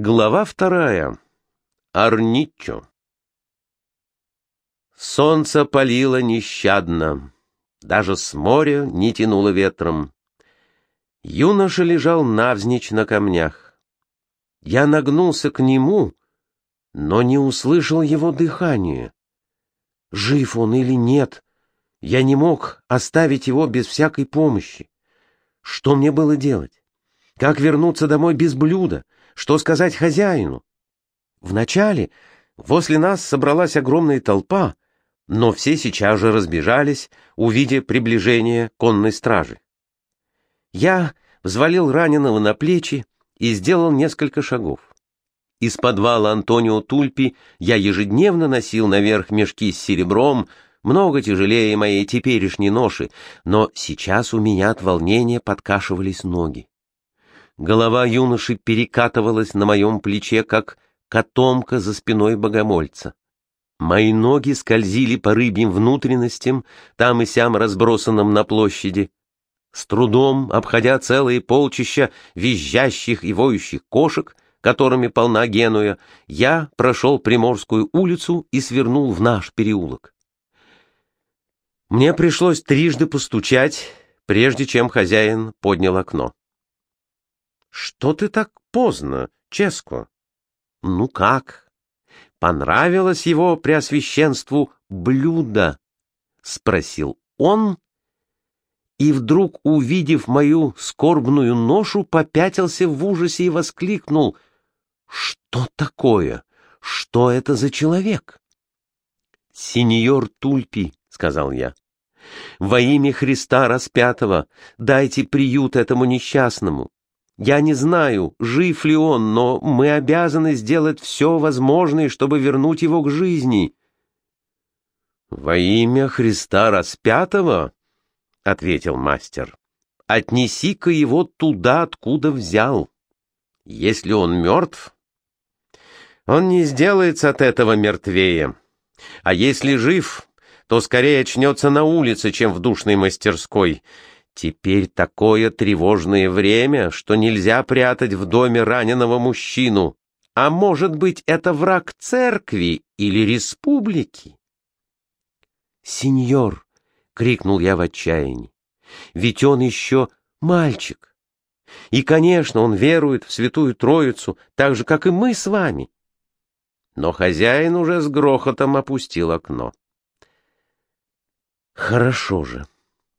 Глава вторая. Арниччо. Солнце палило нещадно, даже с моря не тянуло ветром. Юноша лежал навзничь на камнях. Я нагнулся к нему, но не услышал его дыхания. Жив он или нет, я не мог оставить его без всякой помощи. Что мне было делать? Как вернуться домой без блюда? Что сказать хозяину? Вначале возле нас собралась огромная толпа, но все сейчас же разбежались, увидя приближение конной стражи. Я взвалил раненого на плечи и сделал несколько шагов. Из подвала Антонио Тульпи я ежедневно носил наверх мешки с серебром, много тяжелее моей теперешней ноши, но сейчас у меня от волнения подкашивались ноги. Голова юноши перекатывалась на моем плече, как котомка за спиной богомольца. Мои ноги скользили по рыбьим внутренностям, там и сям разбросанным на площади. С трудом, обходя целые полчища визжащих и воющих кошек, которыми полна Генуя, я прошел Приморскую улицу и свернул в наш переулок. Мне пришлось трижды постучать, прежде чем хозяин поднял окно. Что ты так поздно, Ческо? Ну как? Понравилось его преосвященству блюдо? Спросил он, и вдруг, увидев мою скорбную ношу, попятился в ужасе и воскликнул. Что такое? Что это за человек? Сеньор Тульпи, — сказал я. «Во имя Христа распятого дайте приют этому несчастному. Я не знаю, жив ли он, но мы обязаны сделать все возможное, чтобы вернуть его к жизни». «Во имя Христа распятого?» — ответил мастер. «Отнеси-ка его туда, откуда взял. Если он мертв, он не сделается от этого мертвее. А если жив, то скорее очнется на улице, чем в душной мастерской. Теперь такое тревожное время, что нельзя прятать в доме раненого мужчину. А может быть, это враг церкви или республики? «Сеньор!» — крикнул я в отчаянии. «Ведь он еще мальчик. И, конечно, он верует в Святую Троицу, так же, как и мы с вами». Но хозяин уже с грохотом опустил окно. «Хорошо же», —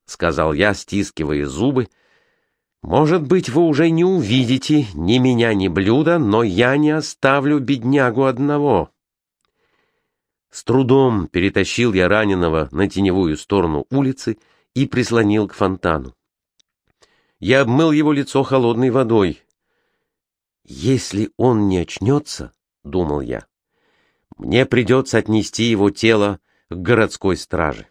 сказал я, стискивая зубы. «Может быть, вы уже не увидите ни меня, ни блюда, но я не оставлю беднягу одного». С трудом перетащил я раненого на теневую сторону улицы и прислонил к фонтану. Я обмыл его лицо холодной водой. «Если он не очнется, — думал я, — мне придется отнести его тело к городской страже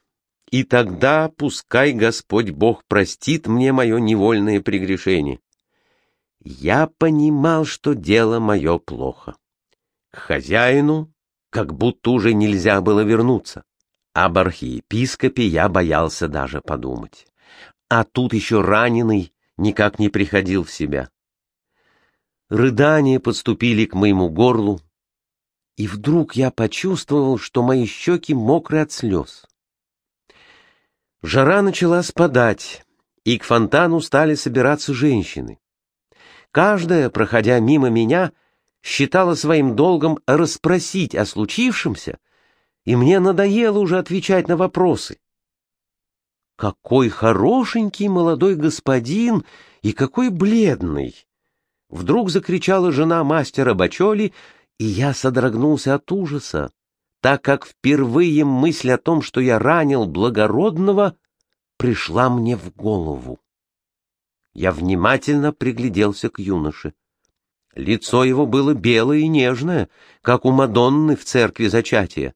и тогда пускай Господь Бог простит мне мое невольное прегрешение. Я понимал, что дело мое плохо. К хозяину как будто уже нельзя было вернуться. Об архиепископе я боялся даже подумать. А тут еще раненый никак не приходил в себя. Рыдания подступили к моему горлу, и вдруг я почувствовал, что мои щеки мокры от слез. Жара начала спадать, и к фонтану стали собираться женщины. Каждая, проходя мимо меня, считала своим долгом расспросить о случившемся, и мне надоело уже отвечать на вопросы. Какой хорошенький молодой господин и какой бледный! Вдруг закричала жена мастера Бачоли, и я содрогнулся от ужаса так как впервые мысль о том, что я ранил благородного, пришла мне в голову. Я внимательно пригляделся к юноше. Лицо его было белое и нежное, как у Мадонны в церкви зачатия.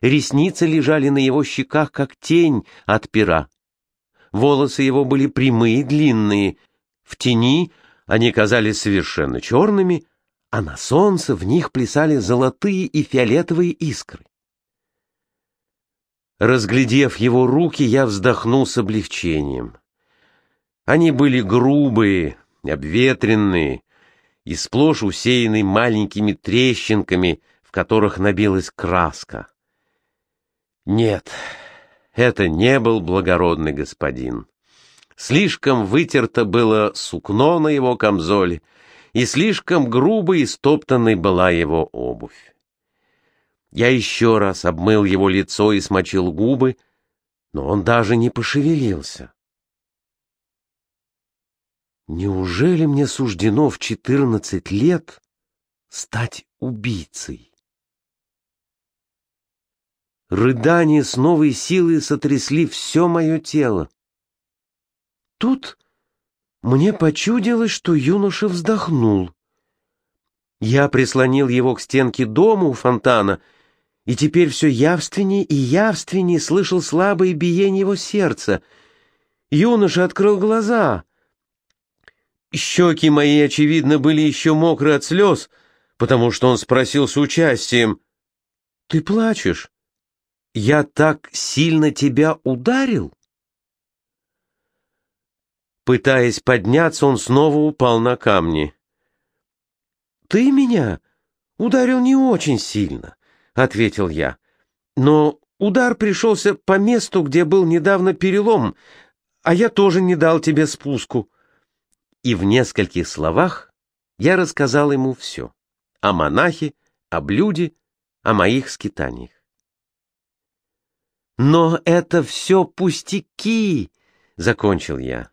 Ресницы лежали на его щеках, как тень от пера. Волосы его были прямые, длинные. В тени они казались совершенно черными, а на солнце в них плясали золотые и фиолетовые искры. Разглядев его руки, я вздохнул с облегчением. Они были грубые, обветренные, и сплошь усеянный маленькими трещинками, в которых набилась краска. Нет, это не был благородный господин. Слишком вытерто было сукно на его камзоле, и слишком грубой и стоптанной была его обувь. Я еще раз обмыл его лицо и смочил губы, но он даже не пошевелился. Неужели мне суждено в четырнадцать лет стать убийцей? Рыдания с новой силой сотрясли все мое тело. Тут мне почудилось, что юноша вздохнул. Я прислонил его к стенке дома у фонтана, и теперь все явственнее и явственнее слышал слабое биение его сердца. Юноша открыл глаза. Щеки мои, очевидно, были еще мокры от слез, потому что он спросил с участием. «Ты плачешь? Я так сильно тебя ударил?» Пытаясь подняться, он снова упал на камни. «Ты меня ударил не очень сильно», — ответил я. «Но удар пришелся по месту, где был недавно перелом, а я тоже не дал тебе спуску». И в нескольких словах я рассказал ему все. О монахе, о блюде, о моих скитаниях. «Но это все пустяки!» — закончил я.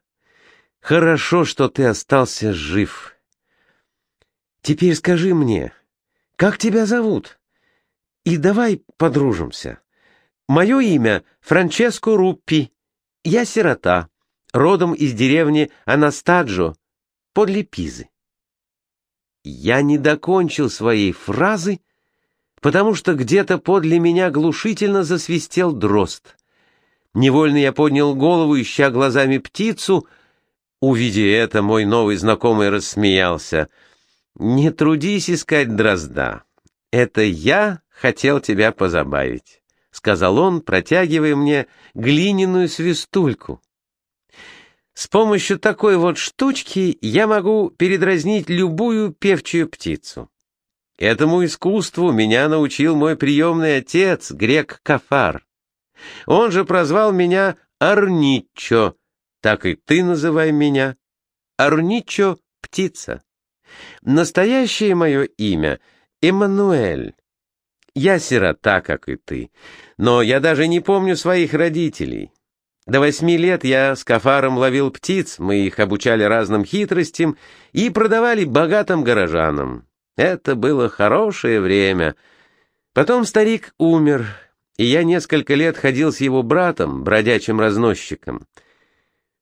Хорошо, что ты остался жив. Теперь скажи мне, как тебя зовут? И давай подружимся. Мое имя Франческо Руппи. Я сирота, родом из деревни Анастаджо, подле Пизы. Я не докончил своей фразы, потому что где-то подле меня глушительно засвистел дрозд. Невольно я поднял голову, ища глазами птицу — Увидя это, мой новый знакомый рассмеялся. «Не трудись искать дрозда. Это я хотел тебя позабавить», — сказал он, протягивая мне глиняную свистульку. «С помощью такой вот штучки я могу передразнить любую певчую птицу. Этому искусству меня научил мой приемный отец, грек Кафар. Он же прозвал меня Арничо, так и ты называй меня. Арничо — птица. Настоящее мое имя — Эммануэль. Я сирота, как и ты, но я даже не помню своих родителей. До восьми лет я с кафаром ловил птиц, мы их обучали разным хитростям и продавали богатым горожанам. Это было хорошее время. Потом старик умер, и я несколько лет ходил с его братом, бродячим разносчиком.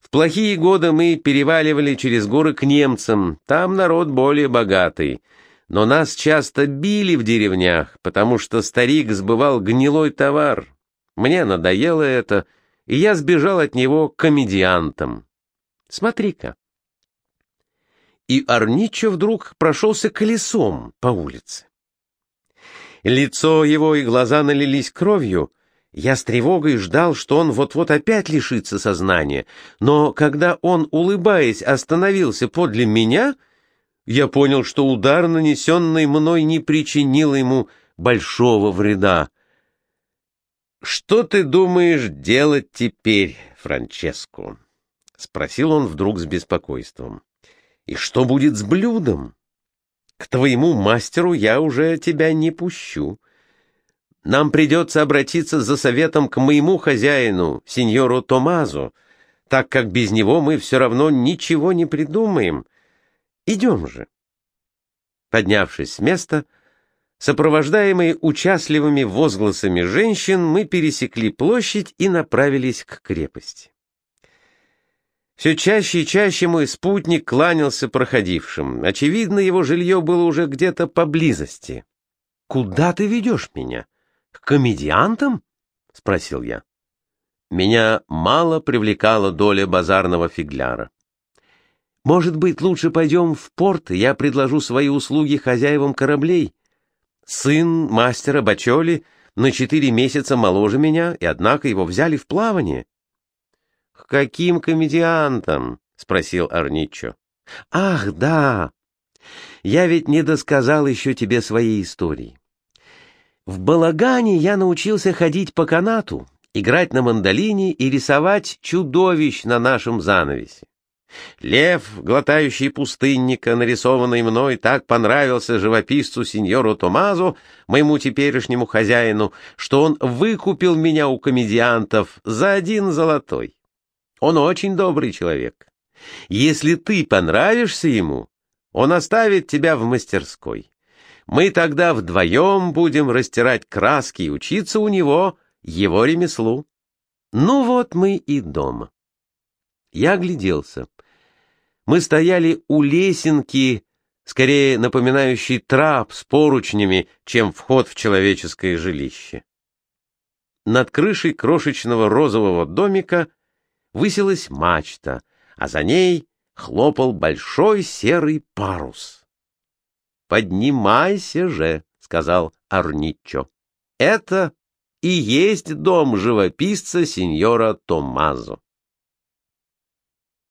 В плохие годы мы переваливали через горы к немцам, там народ более богатый. Но нас часто били в деревнях, потому что старик сбывал гнилой товар. Мне надоело это, и я сбежал от него к комедиантам. Смотри-ка. И Арничо вдруг прошелся колесом по улице. Лицо его и глаза налились кровью, я с тревогой ждал, что он вот-вот опять лишится сознания, но когда он, улыбаясь, остановился подле меня, я понял, что удар, нанесенный мной, не причинил ему большого вреда. «Что ты думаешь делать теперь, Франческо?» — спросил он вдруг с беспокойством. «И что будет с блюдом? К твоему мастеру я уже тебя не пущу. Нам придется обратиться за советом к моему хозяину, сеньору Томазу, так как без него мы все равно ничего не придумаем. Идем же. Поднявшись с места, сопровождаемые участливыми возгласами женщин, мы пересекли площадь и направились к крепости. Все чаще и чаще мой спутник кланялся проходившим. Очевидно, его жилье было уже где-то поблизости. «Куда ты ведешь меня?» К комедиантам? — спросил я. Меня мало привлекала доля базарного фигляра. Может быть, лучше пойдем в порт, я предложу свои услуги хозяевам кораблей. Сын мастера Бачоли на четыре месяца моложе меня, и однако его взяли в плавание. — К каким комедиантам? — спросил Арничо. — Ах, да! Я ведь не досказал еще тебе своей истории. В балагане я научился ходить по канату, играть на мандолине и рисовать чудовищ на нашем занавесе. Лев, глотающий пустынника, нарисованный мной, так понравился живописцу сеньору Томазу, моему теперешнему хозяину, что он выкупил меня у комедиантов за один золотой. Он очень добрый человек. Если ты понравишься ему, он оставит тебя в мастерской. Мы тогда вдвоем будем растирать краски и учиться у него его ремеслу. Ну вот мы и дома. Я огляделся. Мы стояли у лесенки, скорее напоминающей трап с поручнями, чем вход в человеческое жилище. Над крышей крошечного розового домика высилась мачта, а за ней хлопал большой серый парус. «Поднимайся же», — сказал Арничо. «Это и есть дом живописца сеньора Томазо».